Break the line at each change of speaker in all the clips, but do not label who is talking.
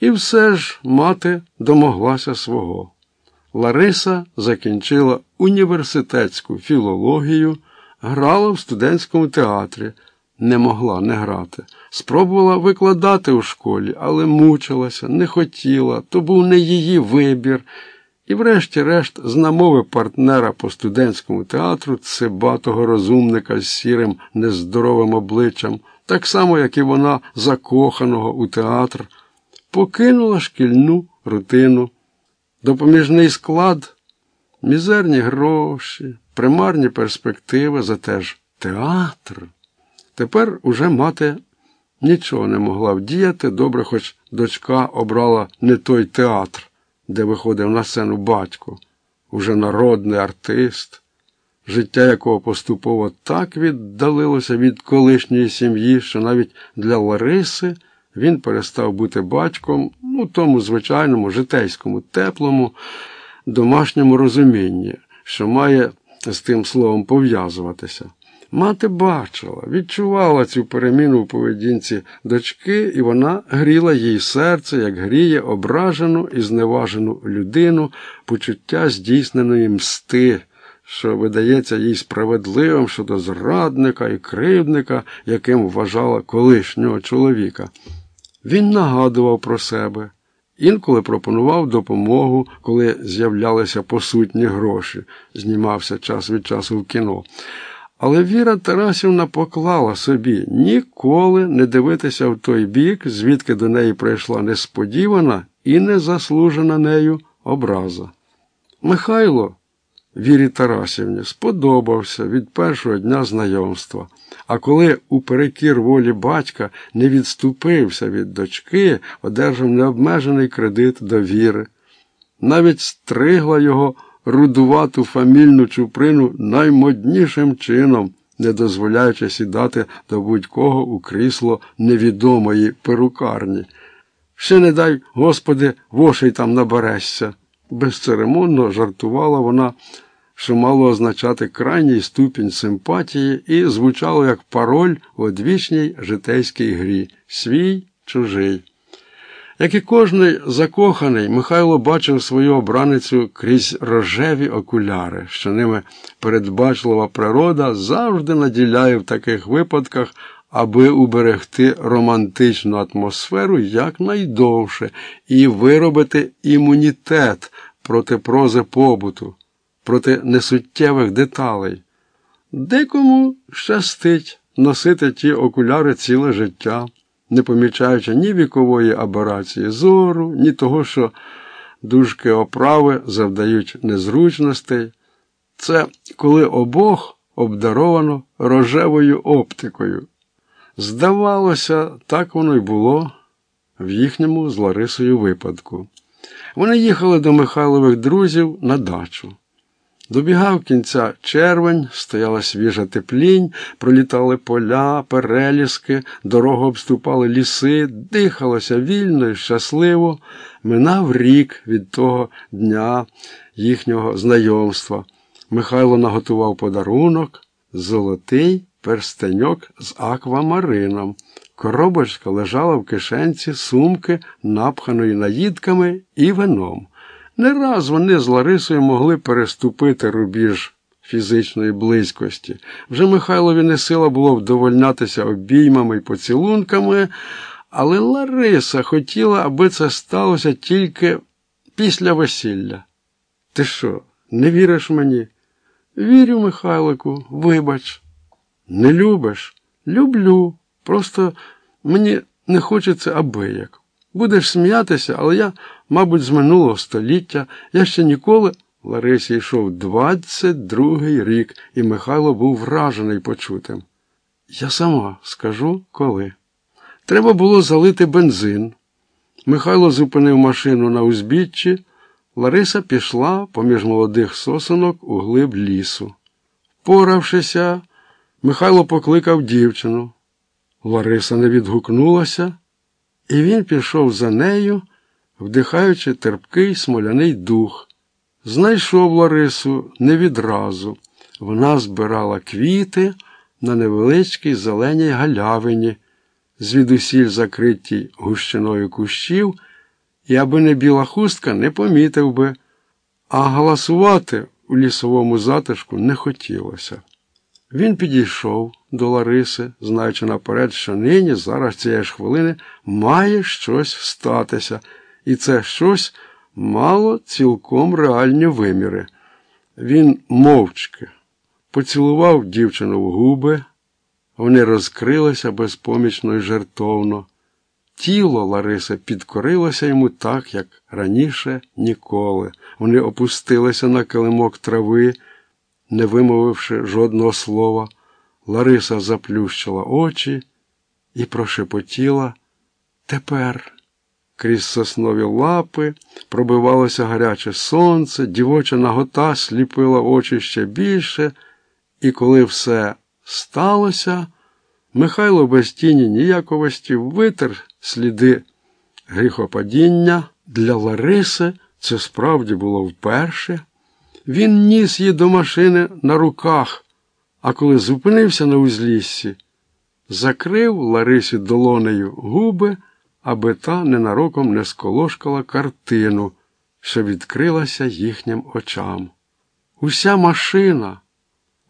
І все ж мати домоглася свого. Лариса закінчила університетську філологію, грала в студентському театрі, не могла не грати. Спробувала викладати у школі, але мучилася, не хотіла, то був не її вибір. І, врешті-решт, з намови партнера по студентському театру, цибатого розумника з сірим, нездоровим обличчям, так само, як і вона закоханого у театр, покинула шкільну рутину. Допоміжний склад, мізерні гроші, примарні перспективи, зате ж театр. Тепер уже мати нічого не могла вдіяти, добре, хоч дочка обрала не той театр, де виходив на сцену батько, уже народний артист, життя якого поступово так віддалилося від колишньої сім'ї, що навіть для Лариси він перестав бути батьком у тому звичайному, житейському, теплому, домашньому розумінні, що має з тим словом пов'язуватися. Мати бачила, відчувала цю переміну в поведінці дочки, і вона гріла їй серце, як гріє ображену і зневажену людину почуття здійсненої мсти, що видається їй справедливим щодо зрадника і кривдника, яким вважала колишнього чоловіка. Він нагадував про себе, інколи пропонував допомогу, коли з'являлися посутні гроші, знімався час від часу в кіно. Але Віра Тарасівна поклала собі ніколи не дивитися в той бік, звідки до неї прийшла несподівана і незаслужена нею образа. Михайло Вірі Тарасівні сподобався від першого дня знайомства. А коли у перекір волі батька не відступився від дочки, одержав необмежений кредит довіри. Навіть стригла його рудувату фамільну чуприну наймоднішим чином, не дозволяючи сідати до будь-кого у крісло невідомої перукарні. Ще не дай, Господи, вошей там наберешся. Безцеремонно жартувала вона, що мало означати крайній ступінь симпатії, і звучало як пароль у одвічній житейській грі свій чужий. Як і кожний закоханий, Михайло бачив свою обраницю крізь рожеві окуляри, що ними передбачлива природа завжди наділяє в таких випадках, аби уберегти романтичну атмосферу якнайдовше і виробити імунітет проти прози побуту, проти несуттєвих деталей. Декому щастить носити ті окуляри ціле життя не помічаючи ні вікової аберації зору, ні того, що дужки оправи завдають незручностей. Це коли обох обдаровано рожевою оптикою. Здавалося, так воно й було в їхньому з Ларисою випадку. Вони їхали до Михайлових друзів на дачу. Добігав кінця червень, стояла свіжа теплінь, пролітали поля, переліски, дорогу обступали ліси, дихалося вільно і щасливо, минав рік від того дня їхнього знайомства. Михайло наготував подарунок, золотий перстеньок з аквамарином. Коробочка лежала в кишенці сумки, напханої наїдками і вином. Не раз вони з Ларисою могли переступити рубіж фізичної близькості. Вже Михайлові не сила було вдовольнятися обіймами і поцілунками, але Лариса хотіла, аби це сталося тільки після весілля. Ти що, не віриш мені? Вірю, Михайлику, вибач. Не любиш? Люблю. Просто мені не хочеться абияк. Будеш сміятися, але я, мабуть, з минулого століття, я ще ніколи. Ларисі йшов 22-й рік, і Михайло був вражений почутим. Я сама скажу коли. Треба було залити бензин. Михайло зупинив машину на узбіччі. Лариса пішла поміж молодих сосонок у глиб лісу. Поравшися, Михайло покликав дівчину. Лариса не відгукнулася. І він пішов за нею, вдихаючи терпкий смоляний дух. Знайшов Ларису не відразу. Вона збирала квіти на невеличкій зеленій галявині, звідусіль закритій гущиною кущів, і аби не біла хустка, не помітив би, а голосувати у лісовому затишку не хотілося. Він підійшов до Лариси, знаючи наперед, що нині, зараз цієї ж хвилини, має щось статися, і це щось мало цілком реальні виміри. Він мовчки поцілував дівчину в губи, вони розкрилися безпомічно і жертовно. Тіло Лариси підкорилося йому так, як раніше ніколи. Вони опустилися на килимок трави, не вимовивши жодного слова. Лариса заплющила очі і прошепотіла тепер. Крізь соснові лапи пробивалося гаряче сонце, дівоча нагота сліпила очі ще більше, і коли все сталося, Михайло без тіні ніяковості витер сліди гріхопадіння. Для Лариси це справді було вперше. Він ніс її до машини на руках, а коли зупинився на узліссі, закрив Ларисі долонею губи, аби та ненароком не сколошкала картину, що відкрилася їхнім очам. Уся машина,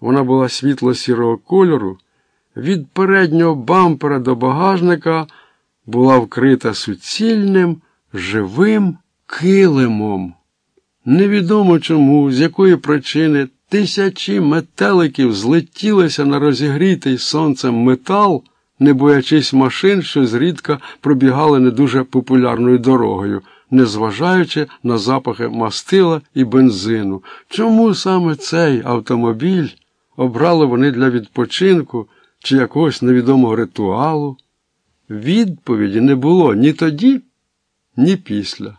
вона була світло-сірого кольору, від переднього бампера до багажника була вкрита суцільним живим килимом. Невідомо чому, з якої причини тисячі метеликів злетілися на розігрітий сонцем метал, не боячись машин, що зрідка пробігали не дуже популярною дорогою, незважаючи на запахи мастила і бензину. Чому саме цей автомобіль обрали вони для відпочинку чи якогось невідомого ритуалу? Відповіді не було ні тоді, ні після.